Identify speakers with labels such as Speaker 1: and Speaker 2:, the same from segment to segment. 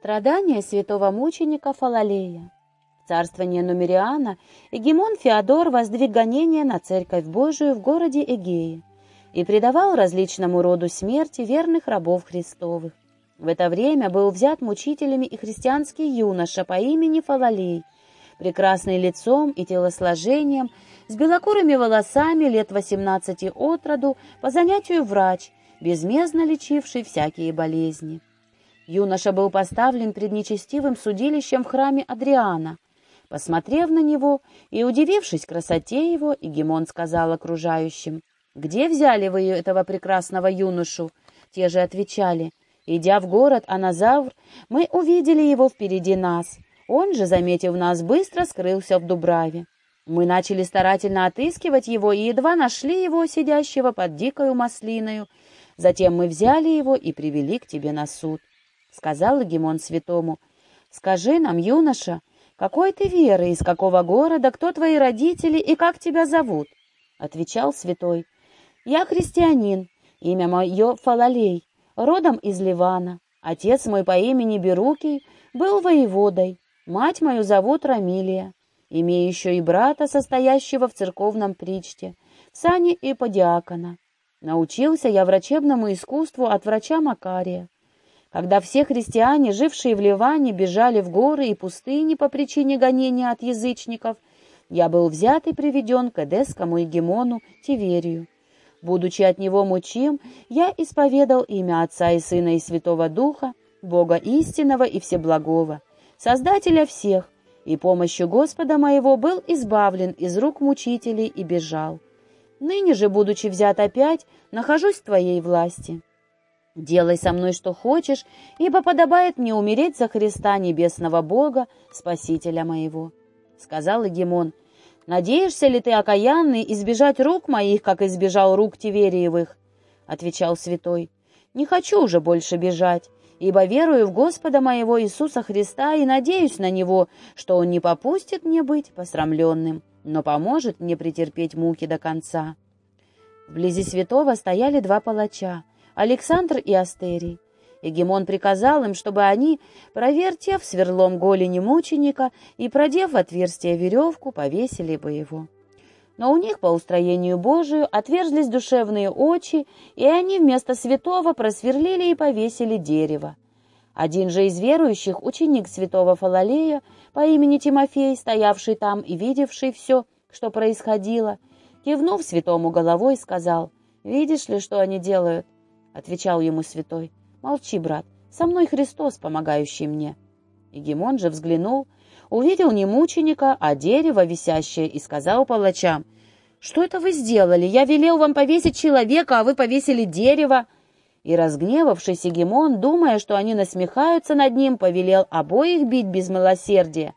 Speaker 1: Страдания святого мученика Фалалея. Царствование Нумериана Эгемон Феодор воздвиг гонение на Церковь Божию в городе Эгее и предавал различному роду смерти верных рабов Христовых. В это время был взят мучителями и христианский юноша по имени Фалалей, прекрасный лицом и телосложением, с белокурыми волосами лет 18 от роду, по занятию врач, безмездно лечивший всякие болезни. Юноша был поставлен пред нечестивым судилищем в храме Адриана. Посмотрев на него и удивившись красоте его, Игемон сказал окружающим, «Где взяли вы этого прекрасного юношу?» Те же отвечали, «Идя в город Аназавр, мы увидели его впереди нас. Он же, заметив нас, быстро скрылся в Дубраве. Мы начали старательно отыскивать его и едва нашли его, сидящего под дикою маслиною. Затем мы взяли его и привели к тебе на суд сказал Гимон святому, «Скажи нам, юноша, какой ты веры, из какого города, кто твои родители и как тебя зовут?» Отвечал святой, «Я христианин, имя мое Фалалей, родом из Ливана. Отец мой по имени Берукий был воеводой, мать мою зовут Рамилия. Имею еще и брата, состоящего в церковном причте, в сане иподиакона. Научился я врачебному искусству от врача Макария. Когда все христиане, жившие в Ливане, бежали в горы и пустыни по причине гонения от язычников, я был взят и приведен к эдесскому егемону Тиверию. Будучи от него мучим, я исповедал имя Отца и Сына и Святого Духа, Бога истинного и всеблагого, Создателя всех, и помощью Господа моего был избавлен из рук мучителей и бежал. Ныне же, будучи взят опять, нахожусь в Твоей власти. Делай со мной что хочешь, ибо подобает мне умереть за Христа Небесного Бога, Спасителя моего. Сказал Егемон, «Надеешься ли ты, окаянный, избежать рук моих, как избежал рук Тивериевых?» Отвечал святой, «Не хочу уже больше бежать, ибо верую в Господа моего Иисуса Христа и надеюсь на Него, что Он не попустит мне быть посрамленным, но поможет мне претерпеть муки до конца». Вблизи святого стояли два палача, Александр и Астерий. Егемон приказал им, чтобы они, провертев сверлом голени мученика и продев в отверстие веревку, повесили бы его. Но у них по устроению Божию отверзлись душевные очи, и они вместо святого просверлили и повесили дерево. Один же из верующих, ученик святого Фалалея по имени Тимофей, стоявший там и видевший все, что происходило, кивнув святому головой, сказал, «Видишь ли, что они делают? Отвечал ему святой. «Молчи, брат, со мной Христос, помогающий мне». Егемон же взглянул, увидел не мученика, а дерево висящее, и сказал палачам, «Что это вы сделали? Я велел вам повесить человека, а вы повесили дерево». И, разгневавшись Егемон, думая, что они насмехаются над ним, повелел обоих бить без милосердия.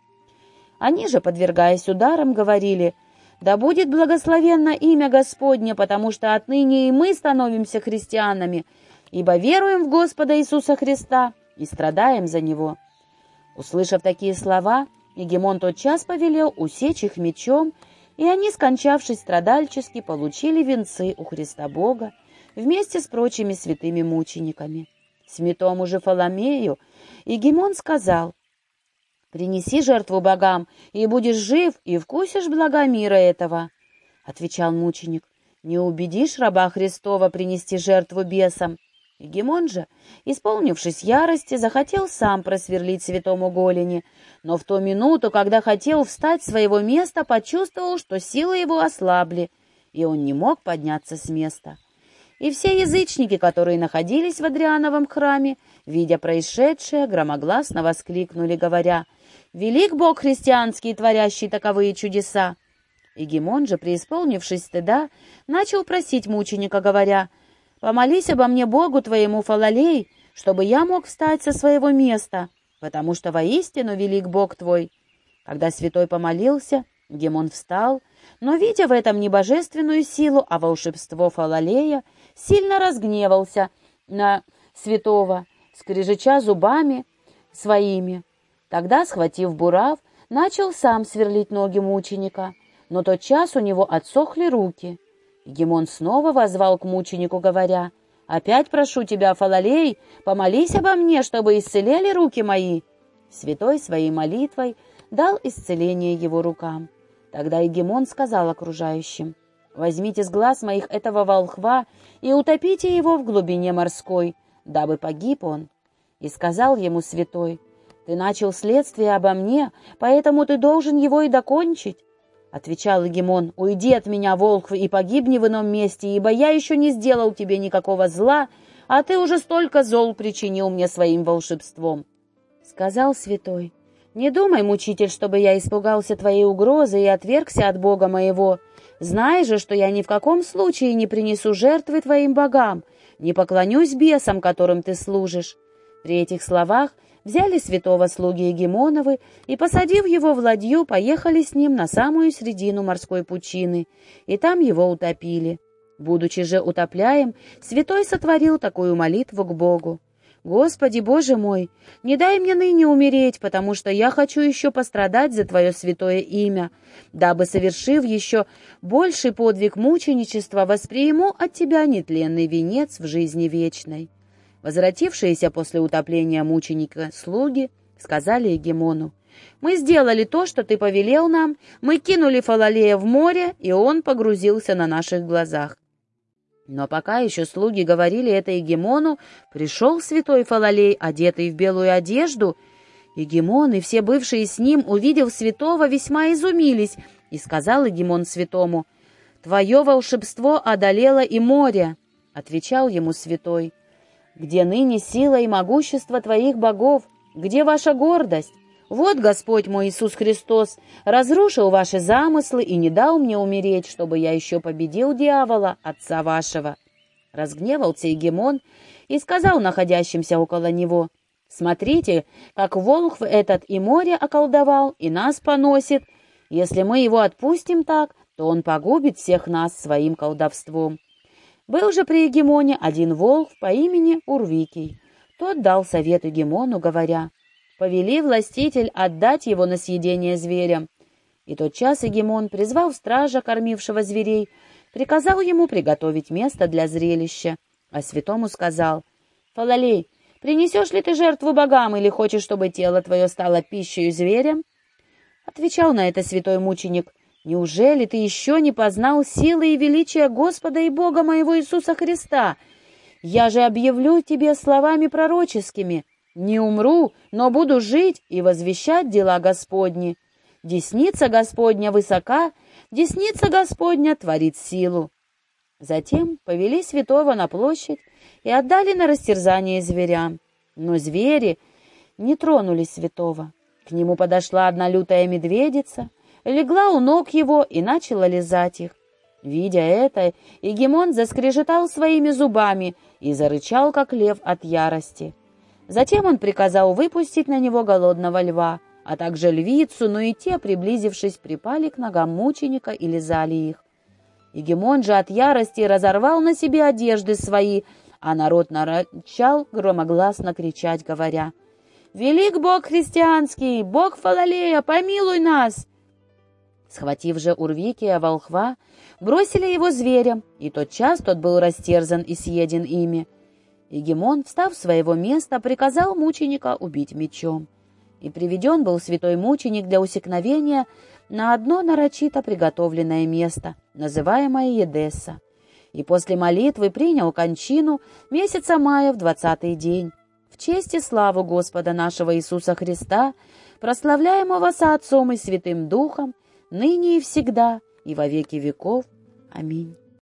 Speaker 1: Они же, подвергаясь ударам, говорили, да будет благословенно имя Господне, потому что отныне и мы становимся христианами, ибо веруем в Господа Иисуса Христа и страдаем за Него». Услышав такие слова, Егемон тотчас повелел усечь их мечом, и они, скончавшись страдальчески, получили венцы у Христа Бога вместе с прочими святыми мучениками. Святому же Фоломею Егемон сказал, Принеси жертву богам, и будешь жив, и вкусишь блага мира этого. Отвечал мученик, не убедишь раба Христова принести жертву бесам. Егемон же, исполнившись ярости, захотел сам просверлить святому голени, но в ту минуту, когда хотел встать с своего места, почувствовал, что силы его ослабли, и он не мог подняться с места. И все язычники, которые находились в Адриановом храме, видя происшедшее, громогласно воскликнули, говоря — Велик Бог христианский, творящий таковые чудеса. Егемон же, преисполнившись стыда, начал просить мученика, говоря, «Помолись обо мне Богу твоему, Фалалей, чтобы я мог встать со своего места, потому что воистину велик Бог твой». Когда святой помолился, Гемон встал, но, видя в этом не божественную силу, а волшебство Фалалея, сильно разгневался на святого, скрежеча зубами своими. Тогда, схватив бурав, начал сам сверлить ноги мученика, но тот час у него отсохли руки. Гемон снова возвал к мученику, говоря, Опять прошу тебя, Фалалей, помолись обо мне, чтобы исцелели руки мои». Святой своей молитвой дал исцеление его рукам. Тогда Егемон сказал окружающим, «Возьмите с глаз моих этого волхва и утопите его в глубине морской, дабы погиб он». И сказал ему святой, «Ты начал следствие обо мне, поэтому ты должен его и докончить». Отвечал Егемон, «Уйди от меня, волк, и погибни в ином месте, ибо я еще не сделал тебе никакого зла, а ты уже столько зол причинил мне своим волшебством». Сказал святой, «Не думай, мучитель, чтобы я испугался твоей угрозы и отвергся от Бога моего. Знай же, что я ни в каком случае не принесу жертвы твоим богам, не поклонюсь бесам, которым ты служишь». При этих словах взяли святого слуги Егемоновы и, посадив его в ладью, поехали с ним на самую середину морской пучины, и там его утопили. Будучи же утопляем, святой сотворил такую молитву к Богу. «Господи, Боже мой, не дай мне ныне умереть, потому что я хочу еще пострадать за Твое святое имя, дабы, совершив еще больший подвиг мученичества, восприму от Тебя нетленный венец в жизни вечной». Возвратившиеся после утопления мученика слуги сказали Егемону, «Мы сделали то, что ты повелел нам, мы кинули Фалалея в море, и он погрузился на наших глазах». Но пока еще слуги говорили это Егемону, пришел святой Фалалей, одетый в белую одежду. Егемон и все бывшие с ним, увидев святого, весьма изумились, и сказал Егемон святому, «Твое волшебство одолело и море», — отвечал ему святой. Где ныне сила и могущество твоих богов? Где ваша гордость? Вот Господь мой Иисус Христос разрушил ваши замыслы и не дал мне умереть, чтобы я еще победил дьявола, отца вашего». Разгневался Егемон и сказал находящимся около него, «Смотрите, как волхв этот и море околдовал, и нас поносит. Если мы его отпустим так, то он погубит всех нас своим колдовством». Был же при Егемоне один волк по имени Урвикий. Тот дал совет Егемону, говоря, «Повели властитель отдать его на съедение зверям». И тот час Егемон призвал стража, кормившего зверей, приказал ему приготовить место для зрелища, а святому сказал, «Фалалей, принесешь ли ты жертву богам или хочешь, чтобы тело твое стало пищей зверям?» Отвечал на это святой мученик, Неужели ты еще не познал силы и величия Господа и Бога моего Иисуса Христа? Я же объявлю тебе словами пророческими. Не умру, но буду жить и возвещать дела Господни. Десница Господня высока, десница Господня творит силу. Затем повели святого на площадь и отдали на растерзание зверям. Но звери не тронули святого. К нему подошла одна лютая медведица — легла у ног его и начала лизать их. Видя это, Егемон заскрежетал своими зубами и зарычал, как лев от ярости. Затем он приказал выпустить на него голодного льва, а также львицу, но и те, приблизившись, припали к ногам мученика и лизали их. Егемон же от ярости разорвал на себе одежды свои, а народ начал громогласно кричать, говоря, «Велик Бог христианский! Бог Фалалея, помилуй нас!» Схватив же Урвикия волхва, бросили его зверям, и тотчас тот был растерзан и съеден ими. Егемон, встав с своего места, приказал мученика убить мечом. И приведен был святой мученик для усекновения на одно нарочито приготовленное место, называемое Едесса. И после молитвы принял кончину месяца мая в двадцатый день. В честь и славу Господа нашего Иисуса Христа, прославляемого со Отцом и Святым Духом, ныне и всегда, и во веки веков. Аминь.